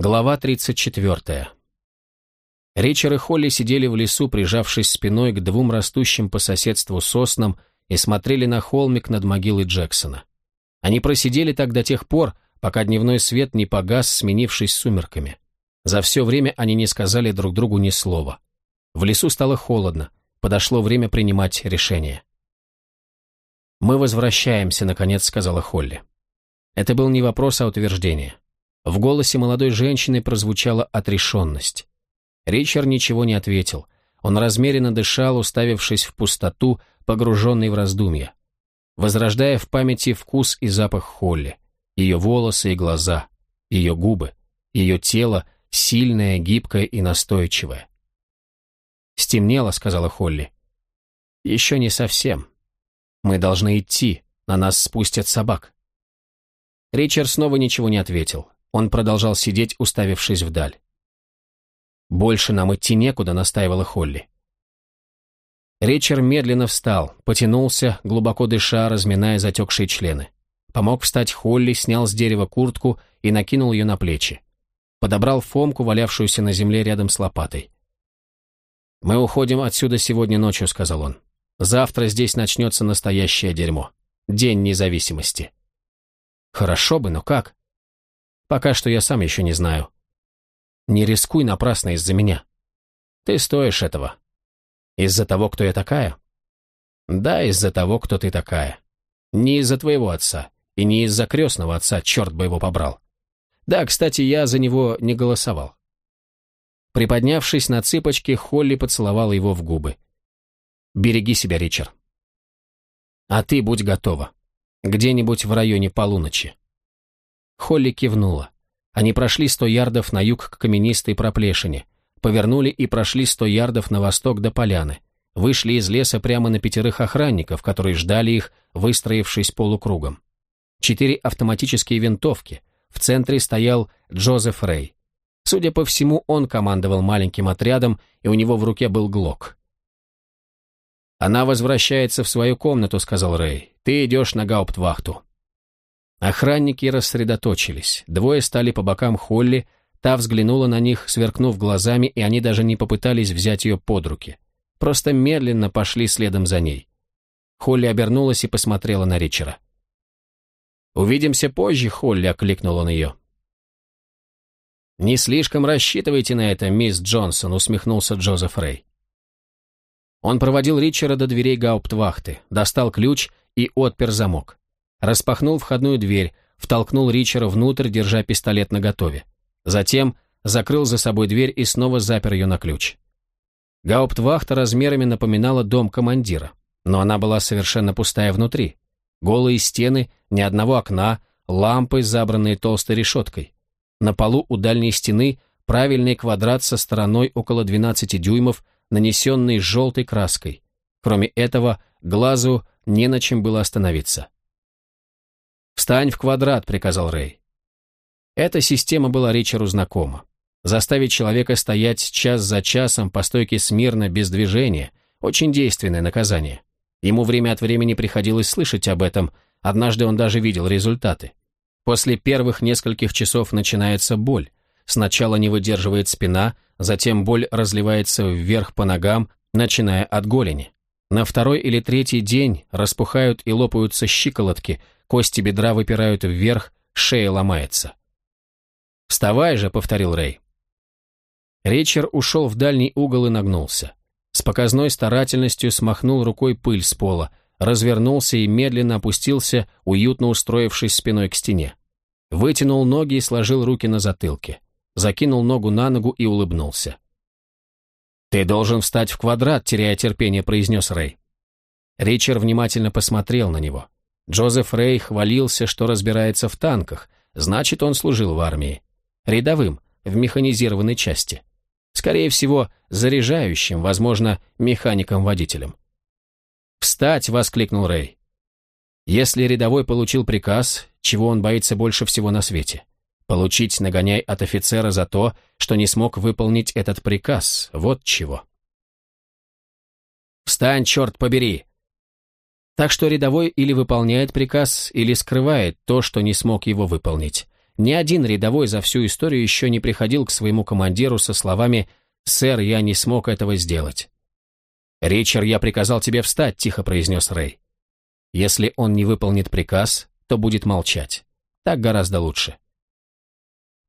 Глава 34. Ричард и Холли сидели в лесу, прижавшись спиной к двум растущим по соседству соснам и смотрели на холмик над могилой Джексона. Они просидели так до тех пор, пока дневной свет не погас, сменившись сумерками. За все время они не сказали друг другу ни слова. В лесу стало холодно, подошло время принимать решение. «Мы возвращаемся», — наконец сказала Холли. Это был не вопрос, а утверждение. В голосе молодой женщины прозвучала отрешенность. Ричард ничего не ответил. Он размеренно дышал, уставившись в пустоту, погруженный в раздумья. Возрождая в памяти вкус и запах Холли, ее волосы и глаза, ее губы, ее тело, сильное, гибкое и настойчивое. «Стемнело», — сказала Холли. «Еще не совсем. Мы должны идти, на нас спустят собак». Ричард снова ничего не ответил. Он продолжал сидеть, уставившись вдаль. «Больше нам идти некуда», — настаивала Холли. Ричард медленно встал, потянулся, глубоко дыша, разминая затекшие члены. Помог встать Холли, снял с дерева куртку и накинул ее на плечи. Подобрал Фомку, валявшуюся на земле рядом с лопатой. «Мы уходим отсюда сегодня ночью», — сказал он. «Завтра здесь начнется настоящее дерьмо. День независимости». «Хорошо бы, но как?» Пока что я сам еще не знаю. Не рискуй напрасно из-за меня. Ты стоишь этого. Из-за того, кто я такая? Да, из-за того, кто ты такая. Не из-за твоего отца. И не из-за крестного отца, черт бы его побрал. Да, кстати, я за него не голосовал. Приподнявшись на цыпочки, Холли поцеловала его в губы. «Береги себя, Ричард. А ты будь готова. Где-нибудь в районе полуночи». Холли кивнула. Они прошли сто ярдов на юг к каменистой проплешине, повернули и прошли сто ярдов на восток до поляны, вышли из леса прямо на пятерых охранников, которые ждали их, выстроившись полукругом. Четыре автоматические винтовки. В центре стоял Джозеф Рэй. Судя по всему, он командовал маленьким отрядом, и у него в руке был глок. «Она возвращается в свою комнату», — сказал Рэй. «Ты идешь на гауптвахту». Охранники рассредоточились. Двое стали по бокам Холли, та взглянула на них, сверкнув глазами, и они даже не попытались взять ее под руки. Просто медленно пошли следом за ней. Холли обернулась и посмотрела на Ричера. «Увидимся позже, Холли», — окликнул он ее. «Не слишком рассчитывайте на это, мисс Джонсон», — усмехнулся Джозеф Рэй. Он проводил Ричера до дверей гауптвахты, достал ключ и отпер замок. Распахнул входную дверь, втолкнул Ричера внутрь, держа пистолет наготове. Затем закрыл за собой дверь и снова запер ее на ключ. Гауптвахта размерами напоминала дом командира, но она была совершенно пустая внутри. Голые стены, ни одного окна, лампы, забранные толстой решеткой. На полу у дальней стены правильный квадрат со стороной около 12 дюймов, нанесенный желтой краской. Кроме этого, глазу не на чем было остановиться. «Встань в квадрат», — приказал Рэй. Эта система была Ричеру знакома. Заставить человека стоять час за часом по стойке смирно, без движения – очень действенное наказание. Ему время от времени приходилось слышать об этом, однажды он даже видел результаты. После первых нескольких часов начинается боль. Сначала не выдерживает спина, затем боль разливается вверх по ногам, начиная от голени. На второй или третий день распухают и лопаются щиколотки – Кости бедра выпирают вверх, шея ломается. «Вставай же», — повторил Рэй. Ричард ушел в дальний угол и нагнулся. С показной старательностью смахнул рукой пыль с пола, развернулся и медленно опустился, уютно устроившись спиной к стене. Вытянул ноги и сложил руки на затылке. Закинул ногу на ногу и улыбнулся. «Ты должен встать в квадрат», — теряя терпение, произнес Рэй. Ричард внимательно посмотрел на него. Джозеф Рей хвалился, что разбирается в танках, значит, он служил в армии. Рядовым, в механизированной части. Скорее всего, заряжающим, возможно, механиком-водителем. «Встать!» — воскликнул Рэй. Если рядовой получил приказ, чего он боится больше всего на свете? Получить нагоняй от офицера за то, что не смог выполнить этот приказ, вот чего. «Встань, черт побери!» Так что рядовой или выполняет приказ, или скрывает то, что не смог его выполнить. Ни один рядовой за всю историю еще не приходил к своему командиру со словами «Сэр, я не смог этого сделать». «Ричард, я приказал тебе встать», — тихо произнес Рэй. «Если он не выполнит приказ, то будет молчать. Так гораздо лучше».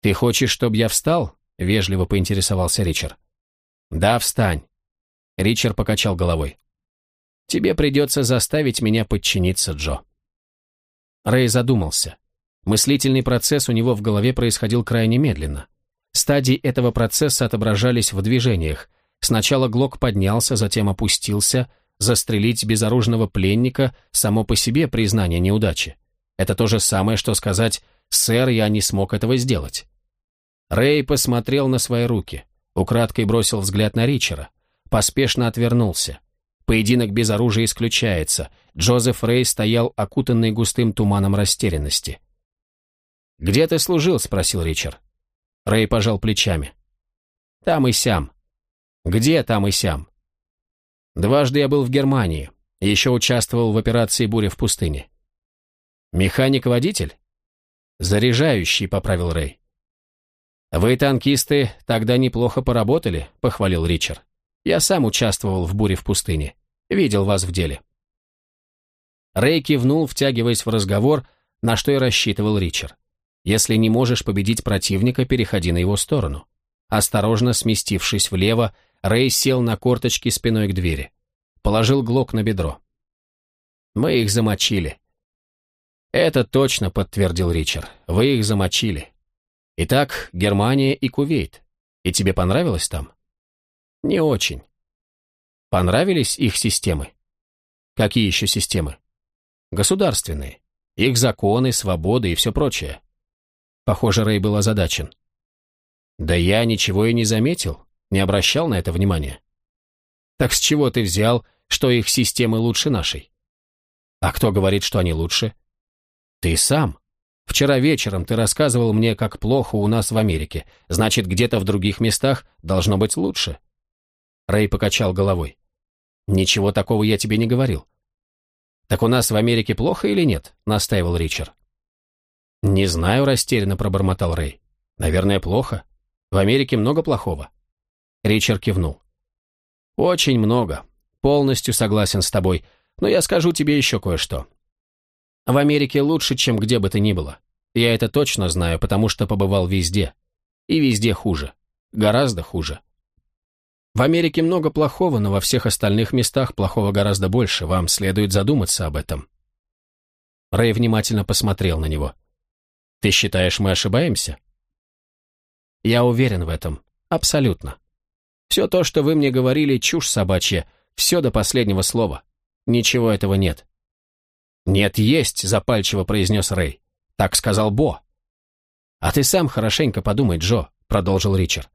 «Ты хочешь, чтобы я встал?» — вежливо поинтересовался Ричард. «Да, встань». Ричард покачал головой. «Тебе придется заставить меня подчиниться, Джо». Рэй задумался. Мыслительный процесс у него в голове происходил крайне медленно. Стадии этого процесса отображались в движениях. Сначала Глок поднялся, затем опустился. Застрелить безоружного пленника – само по себе признание неудачи. Это то же самое, что сказать «Сэр, я не смог этого сделать». Рэй посмотрел на свои руки, украдкой бросил взгляд на Ричера, поспешно отвернулся. Поединок без оружия исключается. Джозеф Рэй стоял окутанный густым туманом растерянности. «Где ты служил?» — спросил Ричард. Рэй пожал плечами. «Там и сям». «Где там и сям?» «Дважды я был в Германии. Еще участвовал в операции «Буря в пустыне». «Механик-водитель?» «Заряжающий», — поправил Рэй. «Вы, танкисты, тогда неплохо поработали», — похвалил Ричард. «Я сам участвовал в «Буре в пустыне». Видел вас в деле». Рэй кивнул, втягиваясь в разговор, на что и рассчитывал Ричард. Если не можешь победить противника, переходи на его сторону. Осторожно сместившись влево, Рэй сел на корточки спиной к двери. Положил глок на бедро. «Мы их замочили». «Это точно», — подтвердил Ричард. «Вы их замочили. Итак, Германия и Кувейт. И тебе понравилось там?» «Не очень. Понравились их системы? Какие еще системы? Государственные. Их законы, свободы и все прочее. Похоже, Рэй был озадачен. Да я ничего и не заметил, не обращал на это внимания. Так с чего ты взял, что их системы лучше нашей? А кто говорит, что они лучше? Ты сам. Вчера вечером ты рассказывал мне, как плохо у нас в Америке. Значит, где-то в других местах должно быть лучше. Рэй покачал головой. «Ничего такого я тебе не говорил». «Так у нас в Америке плохо или нет?» — настаивал Ричард. «Не знаю», — растерянно пробормотал Рэй. «Наверное, плохо. В Америке много плохого». Ричард кивнул. «Очень много. Полностью согласен с тобой. Но я скажу тебе еще кое-что. В Америке лучше, чем где бы то ни было. Я это точно знаю, потому что побывал везде. И везде хуже. Гораздо хуже. В Америке много плохого, но во всех остальных местах плохого гораздо больше. Вам следует задуматься об этом. Рэй внимательно посмотрел на него. Ты считаешь, мы ошибаемся? Я уверен в этом. Абсолютно. Все то, что вы мне говорили, чушь собачья. Все до последнего слова. Ничего этого нет. Нет, есть, запальчиво произнес Рэй. Так сказал Бо. А ты сам хорошенько подумай, Джо, продолжил Ричард.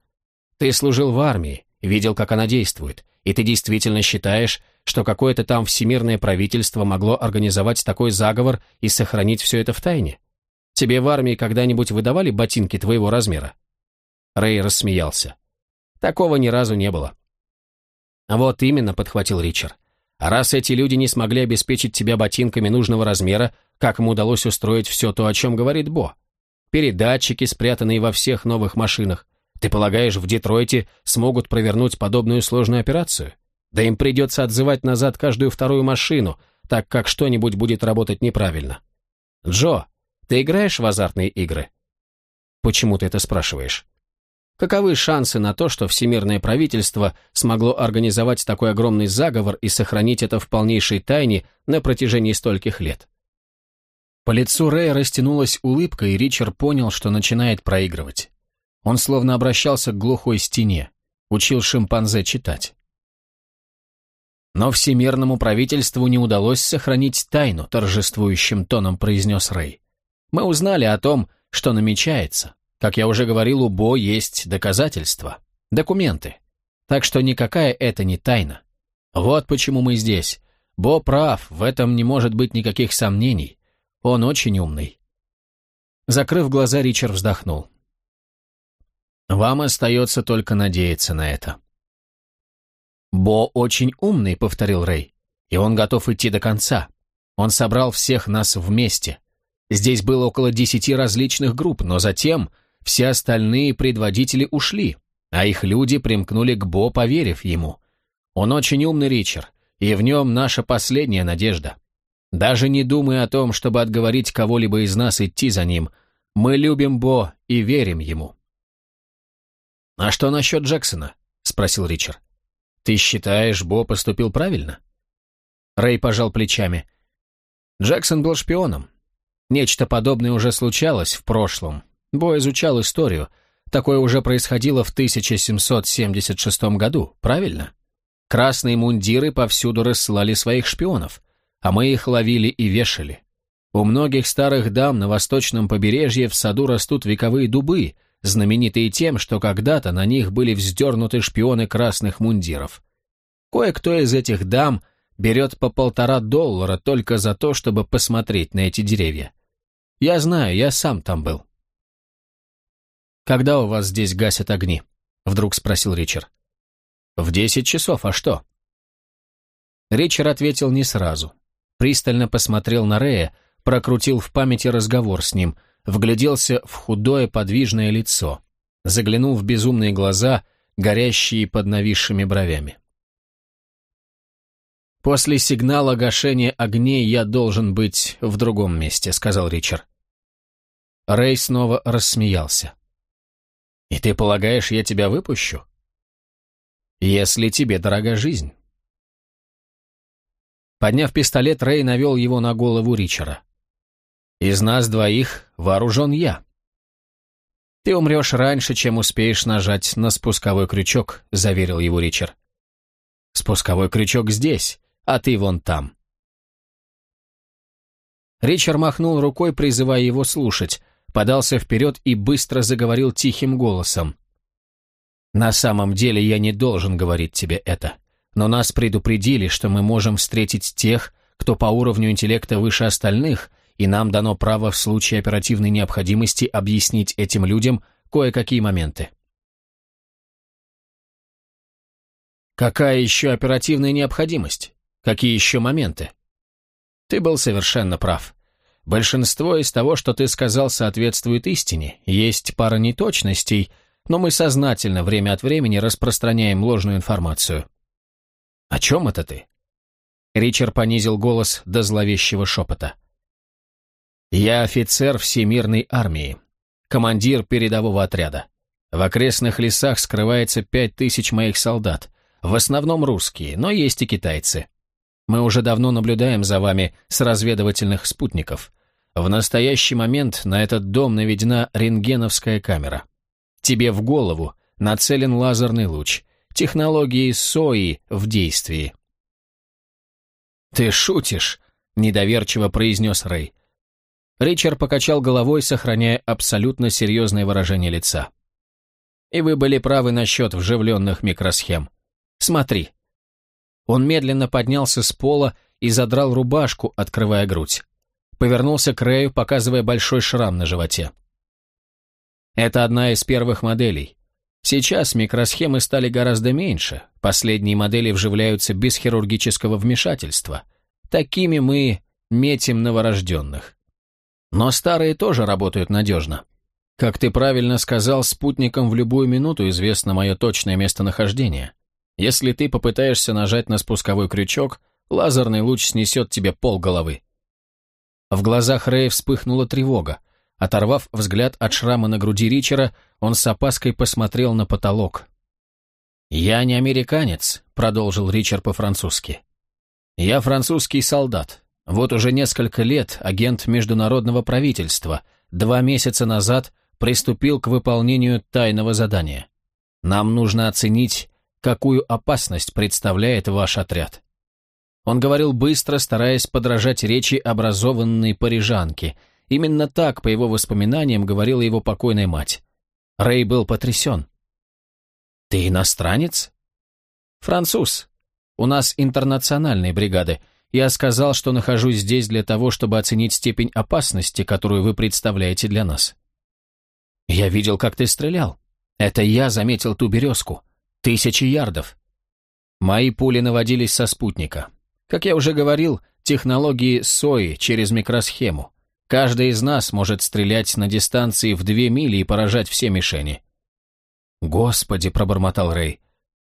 Ты служил в армии, видел, как она действует, и ты действительно считаешь, что какое-то там всемирное правительство могло организовать такой заговор и сохранить все это в тайне? Тебе в армии когда-нибудь выдавали ботинки твоего размера?» Рэй рассмеялся. «Такого ни разу не было». «Вот именно», — подхватил Ричард. «А раз эти люди не смогли обеспечить тебя ботинками нужного размера, как им удалось устроить все то, о чем говорит Бо? Передатчики, спрятанные во всех новых машинах, ты полагаешь, в Детройте смогут провернуть подобную сложную операцию? Да им придется отзывать назад каждую вторую машину, так как что-нибудь будет работать неправильно. Джо, ты играешь в азартные игры? Почему ты это спрашиваешь? Каковы шансы на то, что всемирное правительство смогло организовать такой огромный заговор и сохранить это в полнейшей тайне на протяжении стольких лет? По лицу Рэя растянулась улыбка, и Ричард понял, что начинает проигрывать. Он словно обращался к глухой стене, учил шимпанзе читать. Но всемирному правительству не удалось сохранить тайну, торжествующим тоном произнес Рэй. Мы узнали о том, что намечается. Как я уже говорил, у Бо есть доказательства, документы. Так что никакая это не тайна. Вот почему мы здесь. Бо прав, в этом не может быть никаких сомнений. Он очень умный. Закрыв глаза, Ричард вздохнул. Вам остается только надеяться на это. «Бо очень умный», — повторил Рэй, — «и он готов идти до конца. Он собрал всех нас вместе. Здесь было около десяти различных групп, но затем все остальные предводители ушли, а их люди примкнули к Бо, поверив ему. Он очень умный Ричард, и в нем наша последняя надежда. Даже не думая о том, чтобы отговорить кого-либо из нас идти за ним, мы любим Бо и верим ему. «А что насчет Джексона?» — спросил Ричард. «Ты считаешь, Бо поступил правильно?» Рэй пожал плечами. Джексон был шпионом. Нечто подобное уже случалось в прошлом. Бо изучал историю. Такое уже происходило в 1776 году, правильно? Красные мундиры повсюду рассылали своих шпионов, а мы их ловили и вешали. У многих старых дам на восточном побережье в саду растут вековые дубы, знаменитые тем, что когда-то на них были вздернуты шпионы красных мундиров. Кое-кто из этих дам берет по полтора доллара только за то, чтобы посмотреть на эти деревья. Я знаю, я сам там был. «Когда у вас здесь гасят огни?» — вдруг спросил Ричард. «В десять часов, а что?» Ричард ответил не сразу. Пристально посмотрел на Рея, прокрутил в памяти разговор с ним — вгляделся в худое подвижное лицо, заглянул в безумные глаза, горящие под нависшими бровями. «После сигнала гашения огней я должен быть в другом месте», — сказал Ричард. Рэй снова рассмеялся. «И ты полагаешь, я тебя выпущу?» «Если тебе дорога жизнь». Подняв пистолет, Рэй навел его на голову Ричера. Из нас двоих вооружен я. Ты умрешь раньше, чем успеешь нажать на спусковой крючок, заверил его Ричард. Спусковой крючок здесь, а ты вон там. Ричард махнул рукой, призывая его слушать, подался вперед и быстро заговорил тихим голосом. «На самом деле я не должен говорить тебе это, но нас предупредили, что мы можем встретить тех, кто по уровню интеллекта выше остальных, и нам дано право в случае оперативной необходимости объяснить этим людям кое-какие моменты. Какая еще оперативная необходимость? Какие еще моменты? Ты был совершенно прав. Большинство из того, что ты сказал, соответствует истине. Есть пара неточностей, но мы сознательно время от времени распространяем ложную информацию. О чем это ты? Ричард понизил голос до зловещего шепота. Я офицер Всемирной армии, командир передового отряда. В окрестных лесах скрывается пять тысяч моих солдат, в основном русские, но есть и китайцы. Мы уже давно наблюдаем за вами с разведывательных спутников. В настоящий момент на этот дом наведена рентгеновская камера. Тебе в голову нацелен лазерный луч. Технологии СОИ в действии. «Ты шутишь?» – недоверчиво произнес Рэй. Ричард покачал головой, сохраняя абсолютно серьезное выражение лица. «И вы были правы насчет вживленных микросхем. Смотри». Он медленно поднялся с пола и задрал рубашку, открывая грудь. Повернулся к Рэю, показывая большой шрам на животе. Это одна из первых моделей. Сейчас микросхемы стали гораздо меньше, последние модели вживляются без хирургического вмешательства. Такими мы метим новорожденных. Но старые тоже работают надежно. Как ты правильно сказал, спутникам в любую минуту известно мое точное местонахождение. Если ты попытаешься нажать на спусковой крючок, лазерный луч снесет тебе пол головы. В глазах Рэя вспыхнула тревога. Оторвав взгляд от шрама на груди Ричера, он с опаской посмотрел на потолок. «Я не американец», — продолжил Ричард по-французски. «Я французский солдат, вот уже несколько лет агент международного правительства два месяца назад приступил к выполнению тайного задания. Нам нужно оценить, какую опасность представляет ваш отряд. Он говорил быстро, стараясь подражать речи образованной парижанки. Именно так, по его воспоминаниям, говорила его покойная мать. Рэй был потрясен. «Ты иностранец?» «Француз. У нас интернациональные бригады. Я сказал, что нахожусь здесь для того, чтобы оценить степень опасности, которую вы представляете для нас. Я видел, как ты стрелял. Это я заметил ту березку. Тысячи ярдов. Мои пули наводились со спутника. Как я уже говорил, технологии СОИ через микросхему. Каждый из нас может стрелять на дистанции в две мили и поражать все мишени. «Господи!» — пробормотал Рэй.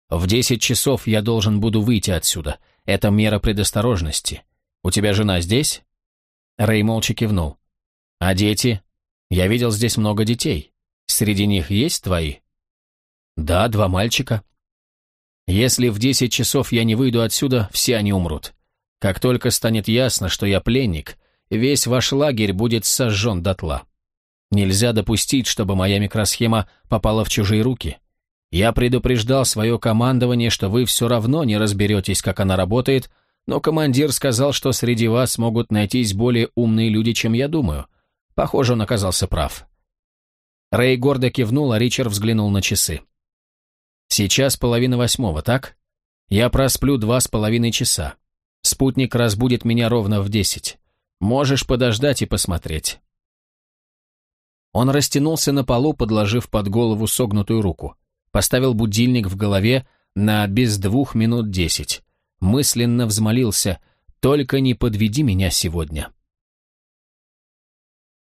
«В десять часов я должен буду выйти отсюда. Это мера предосторожности. У тебя жена здесь?» Рэй молча кивнул. «А дети? Я видел здесь много детей. Среди них есть твои?» «Да, два мальчика». «Если в десять часов я не выйду отсюда, все они умрут. Как только станет ясно, что я пленник, весь ваш лагерь будет сожжен дотла. Нельзя допустить, чтобы моя микросхема попала в чужие руки. Я предупреждал свое командование, что вы все равно не разберетесь, как она работает, но командир сказал, что среди вас могут найтись более умные люди, чем я думаю. Похоже, он оказался прав. Рэй гордо кивнул, а Ричард взглянул на часы. «Сейчас половина восьмого, так? Я просплю два с половиной часа. Спутник разбудит меня ровно в десять. Можешь подождать и посмотреть». Он растянулся на полу, подложив под голову согнутую руку. Поставил будильник в голове на без двух минут десять. Мысленно взмолился «Только не подведи меня сегодня».